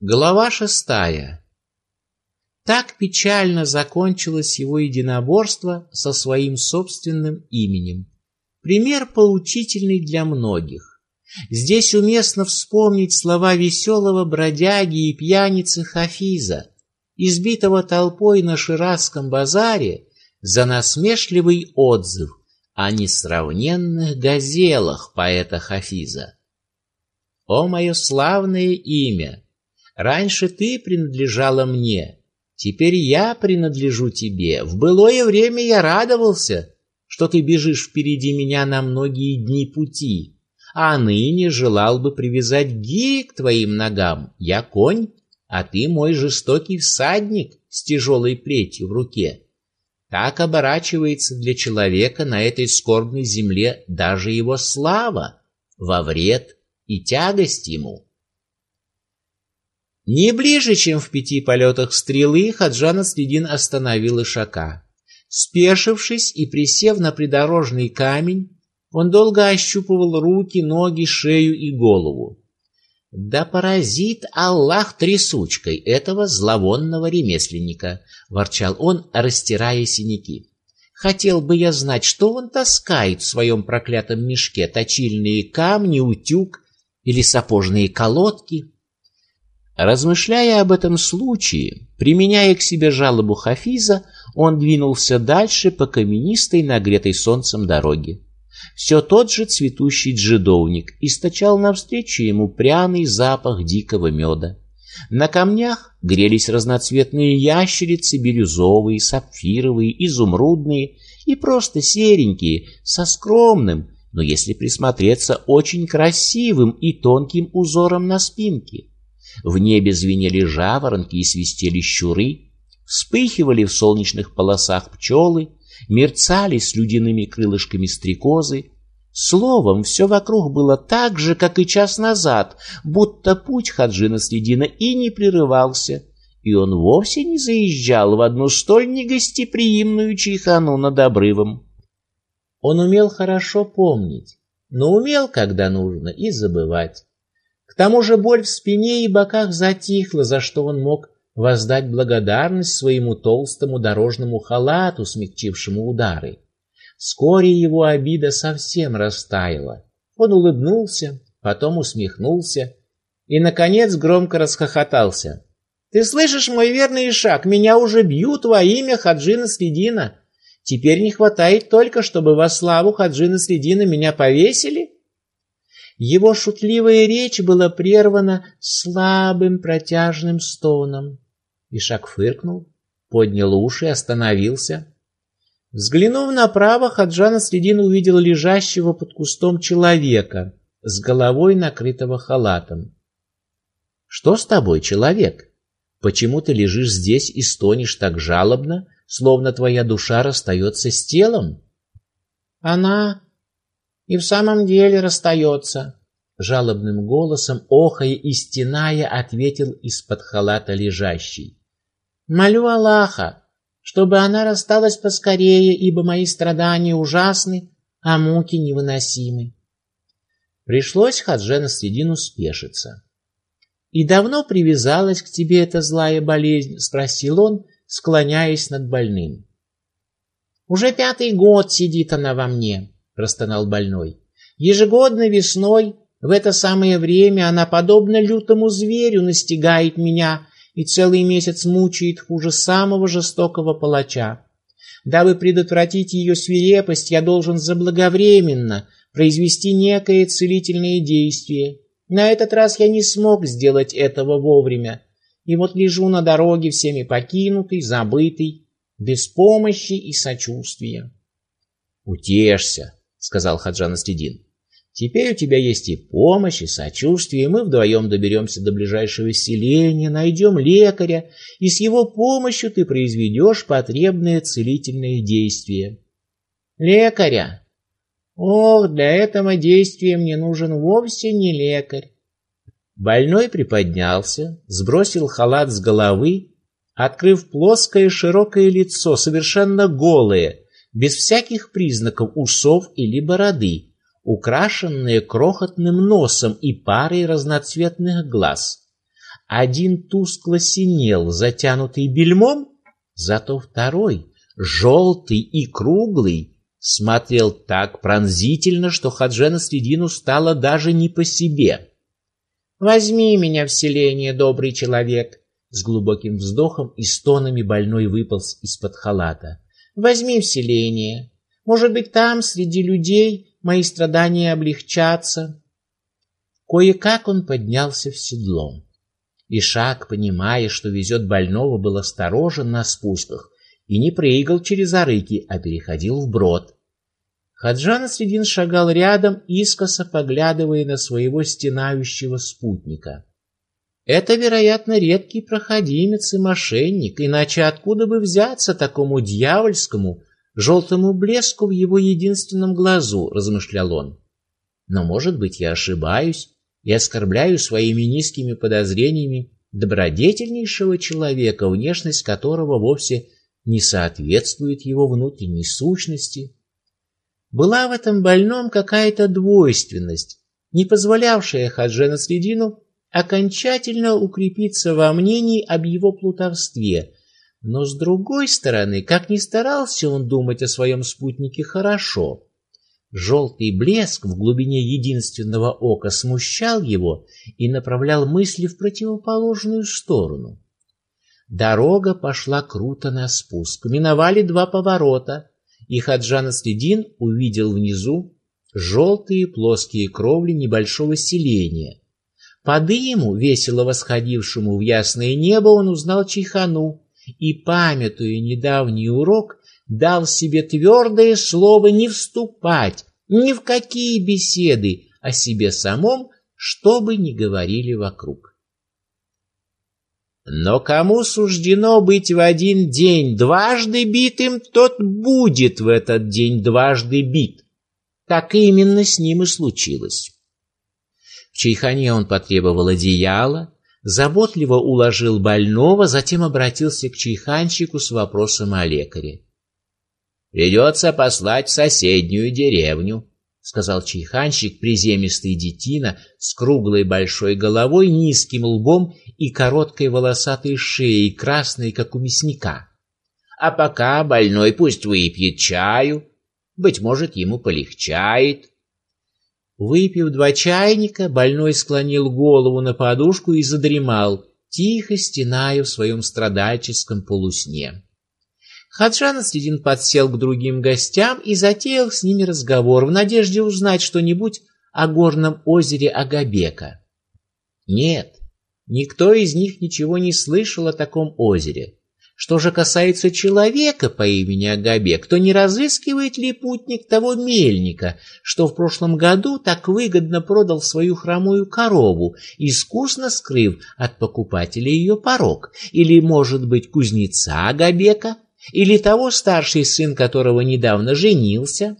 Глава шестая. Так печально закончилось его единоборство со своим собственным именем. Пример поучительный для многих. Здесь уместно вспомнить слова веселого бродяги и пьяницы Хафиза, избитого толпой на Ширазском базаре за насмешливый отзыв о несравненных газелах поэта Хафиза. «О мое славное имя! Раньше ты принадлежала мне, теперь я принадлежу тебе. В былое время я радовался, что ты бежишь впереди меня на многие дни пути, а ныне желал бы привязать гири к твоим ногам. Я конь, а ты мой жестокий всадник с тяжелой плетью в руке. Так оборачивается для человека на этой скорбной земле даже его слава во вред и тягость ему. Не ближе, чем в пяти полетах стрелы, Хаджан Следин остановил Ишака. Спешившись и присев на придорожный камень, он долго ощупывал руки, ноги, шею и голову. Да поразит Аллах трясучкой этого зловонного ремесленника, ворчал он, растирая синяки. Хотел бы я знать, что он таскает в своем проклятом мешке: точильные камни, утюг или сапожные колодки. Размышляя об этом случае, применяя к себе жалобу Хафиза, он двинулся дальше по каменистой, нагретой солнцем дороге. Все тот же цветущий джедовник источал навстречу ему пряный запах дикого меда. На камнях грелись разноцветные ящерицы, бирюзовые, сапфировые, изумрудные и просто серенькие, со скромным, но если присмотреться, очень красивым и тонким узором на спинке. В небе звенели жаворонки и свистели щуры, вспыхивали в солнечных полосах пчелы, мерцали с людяными крылышками стрекозы. Словом, все вокруг было так же, как и час назад, будто путь Хаджина Следина и не прерывался, и он вовсе не заезжал в одну столь негостеприимную чайхану над обрывом. Он умел хорошо помнить, но умел, когда нужно, и забывать. К тому же боль в спине и боках затихла, за что он мог воздать благодарность своему толстому дорожному халату, смягчившему удары. Вскоре его обида совсем растаяла. Он улыбнулся, потом усмехнулся и, наконец, громко расхохотался. «Ты слышишь, мой верный Ишак, меня уже бьют во имя Хаджина Следина. Теперь не хватает только, чтобы во славу Хаджина Следина меня повесили?» Его шутливая речь была прервана слабым протяжным стоном. Ишак фыркнул, поднял уши и остановился. Взглянув направо, Хаджан Следин увидел лежащего под кустом человека с головой накрытого халатом. Что с тобой, человек? Почему ты лежишь здесь и стонешь так жалобно, словно твоя душа расстается с телом? Она и в самом деле расстается. Жалобным голосом, охая и стеная, ответил из-под халата лежащий. Молю Аллаха, чтобы она рассталась поскорее, ибо мои страдания ужасны, а муки невыносимы. Пришлось Хаджена Средину спешиться. И давно привязалась к тебе эта злая болезнь? – спросил он, склоняясь над больным. Уже пятый год сидит она во мне простонал больной. Ежегодно весной в это самое время она подобно лютому зверю настигает меня и целый месяц мучает хуже самого жестокого палача. Дабы предотвратить ее свирепость, я должен заблаговременно произвести некое целительное действие. На этот раз я не смог сделать этого вовремя, и вот лежу на дороге всеми покинутый, забытый, без помощи и сочувствия. Утешься, сказал Хаджан Астедин. Теперь у тебя есть и помощь, и сочувствие, и мы вдвоем доберемся до ближайшего селения, найдем лекаря, и с его помощью ты произведешь потребное целительное действие. Лекаря? Ох, для этого действия мне нужен вовсе не лекарь. Больной приподнялся, сбросил халат с головы, открыв плоское широкое лицо, совершенно голое, без всяких признаков усов или бороды, украшенные крохотным носом и парой разноцветных глаз. Один тускло синел, затянутый бельмом, зато второй, желтый и круглый, смотрел так пронзительно, что Хаджена Средину стало даже не по себе. «Возьми меня в селение, добрый человек!» С глубоким вздохом и стонами больной выполз из-под халата. «Возьми в селение. Может быть, там, среди людей, мои страдания облегчатся». Кое-как он поднялся в седло. Ишак, понимая, что везет больного, был осторожен на спусках и не прыгал через арыки, а переходил в брод. Хаджан Средин шагал рядом, искоса поглядывая на своего стенающего спутника. Это, вероятно, редкий проходимец и мошенник, иначе откуда бы взяться такому дьявольскому желтому блеску в его единственном глазу, размышлял он. Но, может быть, я ошибаюсь и оскорбляю своими низкими подозрениями добродетельнейшего человека, внешность которого вовсе не соответствует его внутренней сущности. Была в этом больном какая-то двойственность, не позволявшая Хаджена Средину окончательно укрепиться во мнении об его плутовстве. Но с другой стороны, как ни старался он думать о своем спутнике хорошо, желтый блеск в глубине единственного ока смущал его и направлял мысли в противоположную сторону. Дорога пошла круто на спуск. Миновали два поворота, и Хаджан Следин увидел внизу желтые плоские кровли небольшого селения. По дыму, весело восходившему в ясное небо, он узнал Чайхану и, памятуя недавний урок, дал себе твердое слово не вступать ни в какие беседы о себе самом, что бы ни говорили вокруг. Но кому суждено быть в один день дважды битым, тот будет в этот день дважды бит. Так именно с ним и случилось. В чайхане он потребовал одеяла, заботливо уложил больного, затем обратился к чайханщику с вопросом о лекаре. «Придется послать в соседнюю деревню», — сказал чайханщик, приземистый детина с круглой большой головой, низким лбом и короткой волосатой шеей, красной, как у мясника. «А пока больной пусть выпьет чаю, быть может, ему полегчает». Выпив два чайника, больной склонил голову на подушку и задремал, тихо стеная в своем страдальческом полусне. Хаджан Средин подсел к другим гостям и затеял с ними разговор в надежде узнать что-нибудь о горном озере Агабека. Нет, никто из них ничего не слышал о таком озере. Что же касается человека по имени Агабек, то не разыскивает ли путник того мельника, что в прошлом году так выгодно продал свою хромую корову, искусно скрыв от покупателя ее порог? Или, может быть, кузнеца Агабека? Или того старший сын, которого недавно женился?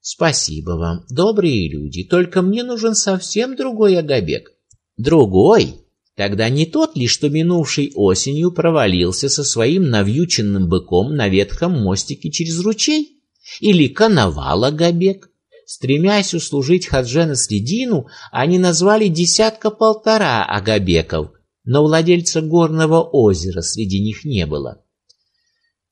Спасибо вам, добрые люди, только мне нужен совсем другой Агабек. Другой? Тогда не тот ли, что минувшей осенью провалился со своим навьюченным быком на ветхом мостике через ручей? Или коновал Агабек? Стремясь услужить Хаджена Средину, они назвали десятка-полтора Агабеков, но владельца горного озера среди них не было.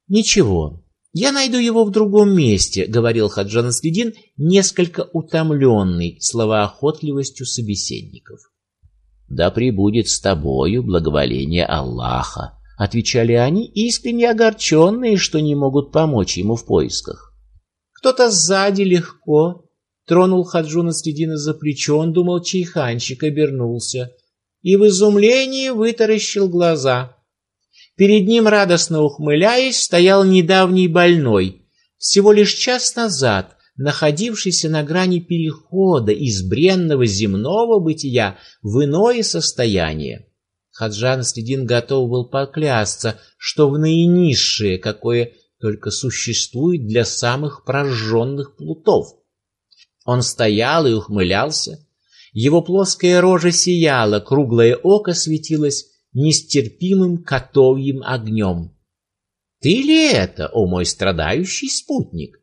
Ничего, я найду его в другом месте, говорил Хаджан Следин, несколько утомленный словоохотливостью собеседников. Да пребудет с тобою благоволение Аллаха, отвечали они, искренне огорченные, что не могут помочь ему в поисках. Кто-то сзади легко тронул Хаджуна Следина за плечо, он думал, чайханщик обернулся и в изумлении вытаращил глаза. Перед ним, радостно ухмыляясь, стоял недавний больной, всего лишь час назад находившийся на грани перехода из бренного земного бытия в иное состояние. Хаджан Следин готов был поклясться, что в наинизшее, какое только существует для самых прожженных плутов. Он стоял и ухмылялся. Его плоская рожа сияла, круглое око светилось нестерпимым котовьим огнем. Ты ли это, о мой страдающий спутник?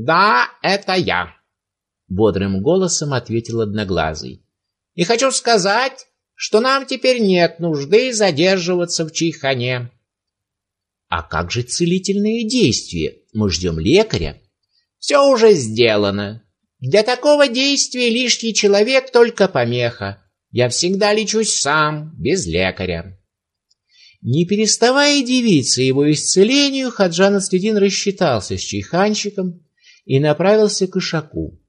Да, это я, бодрым голосом ответил одноглазый. И хочу сказать, что нам теперь нет нужды задерживаться в Чайхане. А как же целительные действия? Мы ждем лекаря. Все уже сделано. Для такого действия лишний человек только помеха. Я всегда лечусь сам, без лекаря. Не переставая дивиться его исцелению, Хаджан Следин рассчитался с чайханщиком и направился к Ишаку.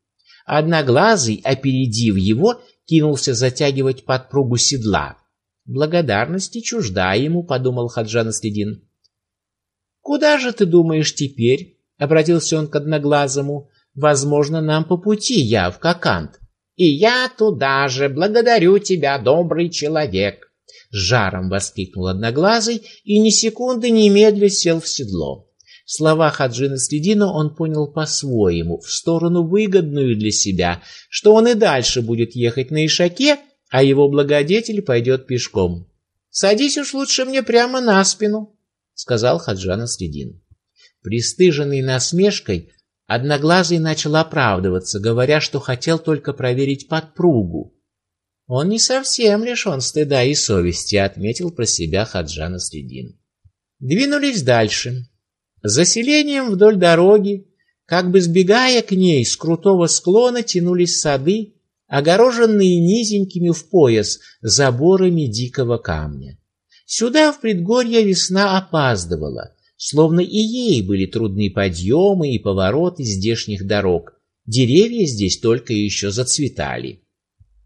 Одноглазый, опередив его, кинулся затягивать подпругу седла. Благодарности чужда ему, подумал Хаджан Следин. Куда же ты думаешь теперь? обратился он к одноглазому. Возможно, нам по пути я в Какант. И я туда же, благодарю тебя, добрый человек, с жаром воскликнул одноглазый и ни секунды не медля сел в седло. Слова Хаджина Следина он понял по-своему, в сторону выгодную для себя, что он и дальше будет ехать на Ишаке, а его благодетель пойдет пешком. «Садись уж лучше мне прямо на спину», — сказал Хаджан Следин. Пристыженный насмешкой, Одноглазый начал оправдываться, говоря, что хотел только проверить подпругу. Он не совсем лишен стыда и совести, отметил про себя Хаджан Следин. Двинулись дальше. За селением вдоль дороги, как бы сбегая к ней, с крутого склона тянулись сады, огороженные низенькими в пояс заборами дикого камня. Сюда в предгорье весна опаздывала, словно и ей были трудны подъемы и повороты здешних дорог. Деревья здесь только еще зацветали.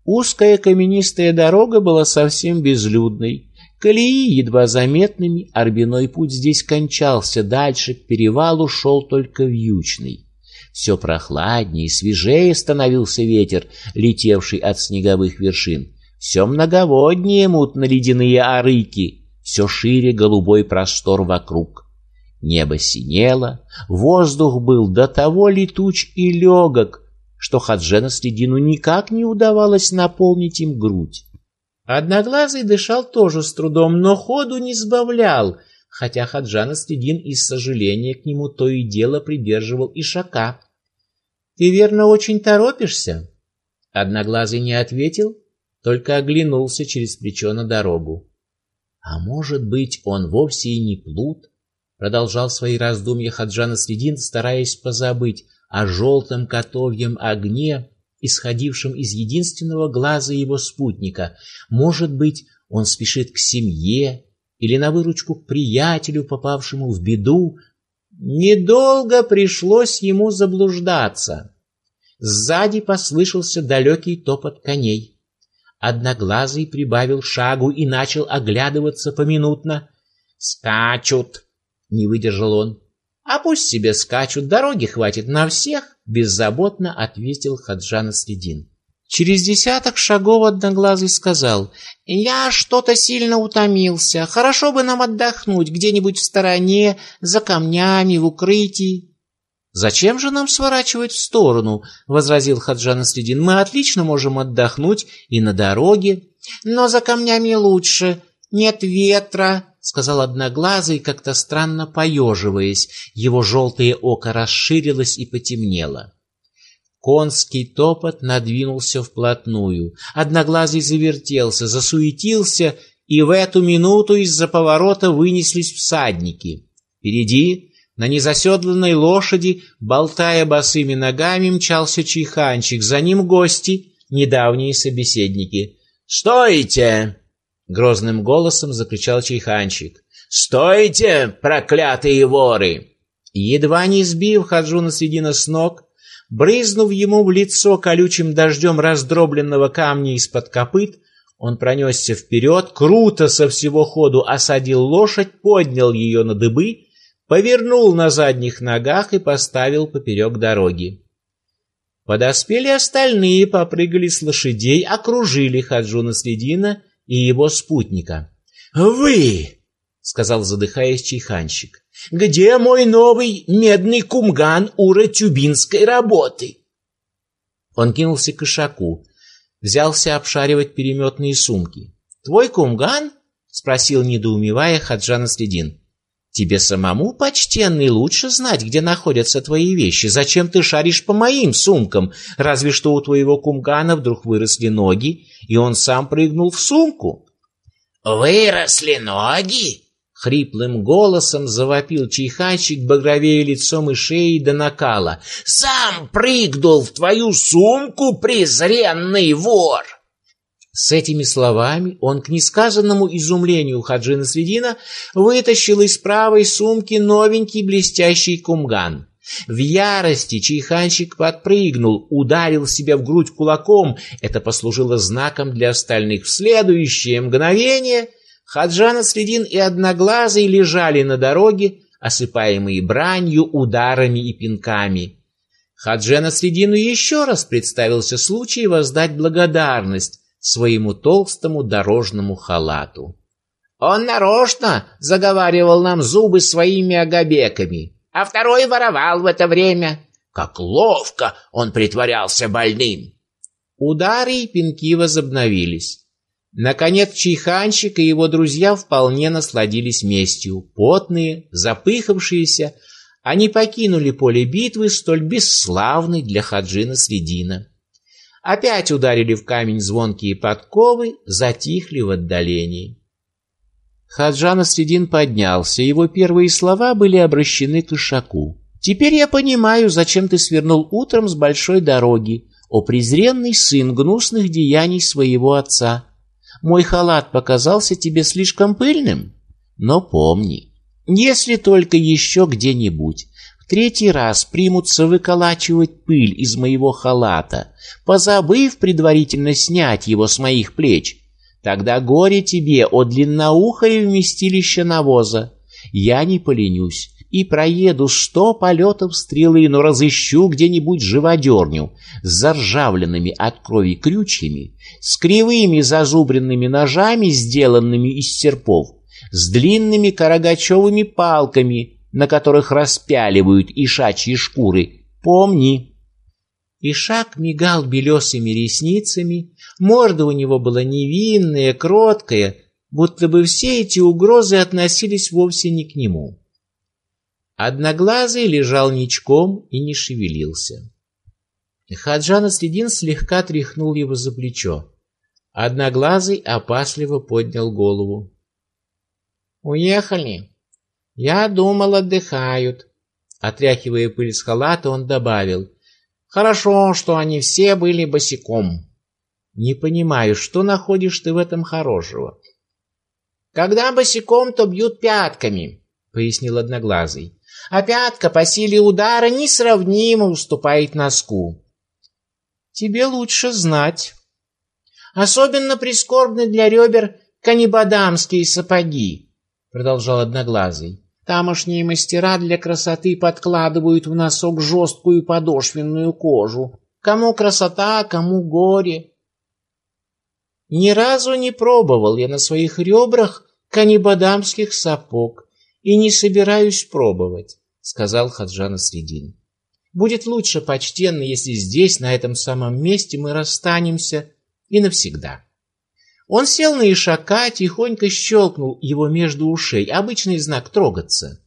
Узкая каменистая дорога была совсем безлюдной, Колеи едва заметными, Арбиной путь здесь кончался, дальше к перевалу шел только вьючный. Все прохладнее и свежее становился ветер, летевший от снеговых вершин. Все многоводнее мутно-ледяные арыки, все шире голубой простор вокруг. Небо синело, воздух был до того летуч и легок, что Хаджена Следину никак не удавалось наполнить им грудь. Одноглазый дышал тоже с трудом, но ходу не сбавлял, хотя Хаджан Астедин из сожаления к нему то и дело придерживал Ишака. Ты верно очень торопишься? Одноглазый не ответил, только оглянулся через плечо на дорогу. А может быть, он вовсе и не плут? Продолжал свои раздумья Хаджан Астедин, стараясь позабыть о желтом котовьем огне, исходившим из единственного глаза его спутника. Может быть, он спешит к семье или на выручку к приятелю, попавшему в беду. Недолго пришлось ему заблуждаться. Сзади послышался далекий топот коней. Одноглазый прибавил шагу и начал оглядываться поминутно. «Скачут!» — не выдержал он. «А пусть себе скачут, дороги хватит на всех!» беззаботно ответил Хаджан Следин. Через десяток шагов одноглазый сказал: "Я что-то сильно утомился. Хорошо бы нам отдохнуть где-нибудь в стороне, за камнями, в укрытии". Зачем же нам сворачивать в сторону? возразил Хаджан Следин. Мы отлично можем отдохнуть и на дороге, но за камнями лучше. Нет ветра, сказал одноглазый, как-то странно поеживаясь. Его желтое око расширилось и потемнело. Конский топот надвинулся вплотную. Одноглазый завертелся, засуетился, и в эту минуту из-за поворота вынеслись всадники. Впереди, на незаседланной лошади, болтая босыми ногами, мчался чайханчик. За ним гости, недавние собеседники. «Стойте!» Грозным голосом закричал чайханчик. "Стойте, проклятые воры!" Едва не сбив Хаджуна Средина с ног, брызнув ему в лицо колючим дождем раздробленного камня из-под копыт, он пронесся вперед, круто со всего ходу осадил лошадь, поднял ее на дыбы, повернул на задних ногах и поставил поперек дороги. Подоспели остальные, попрыгали с лошадей, окружили Хаджуна Следина и его спутника. «Вы!» — сказал, задыхаясь чайханщик. «Где мой новый медный кумган уро-тюбинской работы?» Он кинулся к ишаку, взялся обшаривать переметные сумки. «Твой кумган?» — спросил, недоумевая, Хаджан Следин. Тебе самому, почтенный, лучше знать, где находятся твои вещи. Зачем ты шаришь по моим сумкам? Разве что у твоего кумгана вдруг выросли ноги, и он сам прыгнул в сумку. Выросли ноги? Хриплым голосом завопил чайханщик, багровее лицом и шеей до накала. «Сам прыгнул в твою сумку, презренный вор!» С этими словами он к несказанному изумлению Хаджина Средина вытащил из правой сумки новенький блестящий кумган. В ярости чайханщик подпрыгнул, ударил себя в грудь кулаком. Это послужило знаком для остальных. В следующее мгновение — Хаджана Средин и Одноглазый лежали на дороге, осыпаемые бранью, ударами и пинками. Хаджана Средину еще раз представился случай воздать благодарность своему толстому дорожному халату. Он нарочно заговаривал нам зубы своими агабеками, а второй воровал в это время. Как ловко он притворялся больным. Удары и пинки возобновились. Наконец чайханщик и его друзья вполне насладились местью. Потные, запыхавшиеся, они покинули поле битвы, столь бесславный для Хаджина Средина. Опять ударили в камень звонкие подковы, затихли в отдалении. Хаджан Средин поднялся, его первые слова были обращены к Ишаку. «Теперь я понимаю, зачем ты свернул утром с большой дороги, о презренный сын гнусных деяний своего отца». Мой халат показался тебе слишком пыльным? Но помни, если только еще где-нибудь третий раз примутся выколачивать пыль из моего халата, позабыв предварительно снять его с моих плеч, тогда горе тебе, о длинноухое вместилище навоза. Я не поленюсь и проеду сто полетов стрелы, но разыщу где-нибудь живодерню с заржавленными от крови крючьями, с кривыми зазубренными ножами, сделанными из серпов, с длинными карагачевыми палками, на которых распяливают ишачьи шкуры. Помни. Ишак мигал белесыми ресницами, морда у него была невинная, кроткая, будто бы все эти угрозы относились вовсе не к нему. Одноглазый лежал ничком и не шевелился. Хаджан Следин слегка тряхнул его за плечо. Одноглазый опасливо поднял голову. «Уехали. Я думал, отдыхают». Отряхивая пыль с халата, он добавил. «Хорошо, что они все были босиком». «Не понимаю, что находишь ты в этом хорошего?» «Когда босиком, то бьют пятками», — пояснил Одноглазый а пятка по силе удара несравнимо уступает носку. Тебе лучше знать. Особенно прискорбны для ребер канибадамские сапоги, продолжал Одноглазый. Тамошние мастера для красоты подкладывают в носок жесткую подошвенную кожу. Кому красота, кому горе. Ни разу не пробовал я на своих ребрах канибадамских сапог и не собираюсь пробовать, сказал Хаджан Средин. Будет лучше, почтенный, если здесь, на этом самом месте, мы расстанемся и навсегда. Он сел на ишака, тихонько щелкнул его между ушей, обычный знак трогаться.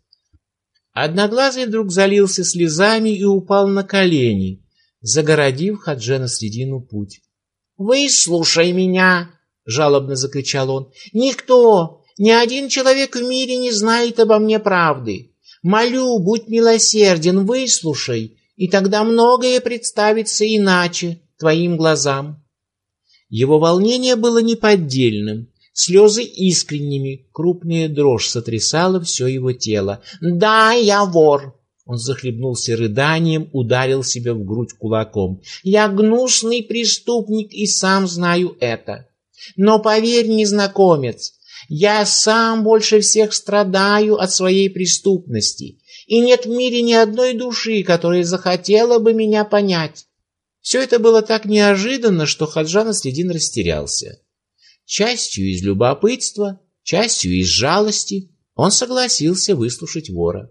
Одноглазый вдруг залился слезами и упал на колени, загородив Хаджана Средину путь. «Выслушай меня!» — жалобно закричал он. «Никто, ни один человек в мире не знает обо мне правды. Молю, будь милосерден, выслушай, и тогда многое представится иначе твоим глазам. Его волнение было неподдельным, слезы искренними, крупная дрожь сотрясала все его тело. «Да, я вор!» Он захлебнулся рыданием, ударил себя в грудь кулаком. «Я гнусный преступник и сам знаю это. Но поверь, незнакомец, я сам больше всех страдаю от своей преступности, и нет в мире ни одной души, которая захотела бы меня понять. Все это было так неожиданно, что Хаджан Следин растерялся. Частью из любопытства, частью из жалости он согласился выслушать вора.